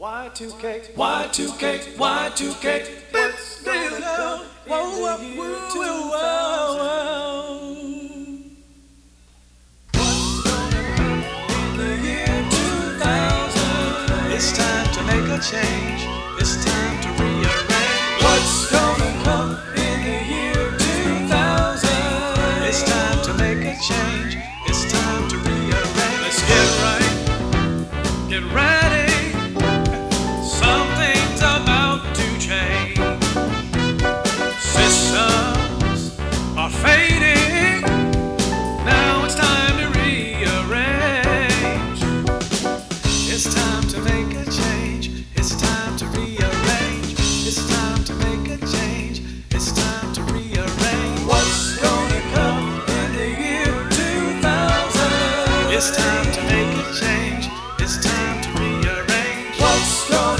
Y2K, Y2K, Y2K, it's the love, whoa, whoa, whoa, whoa, whoa. It's time to make a change. It's time to rearrange. What's gonna come in the year 2000? It's time to make a change. It's time to rearrange. Let's get right. Get right. It's time to make a change. It's time to rearrange. What's going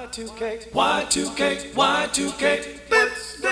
Y2K, Y2K, Y2K. Let's do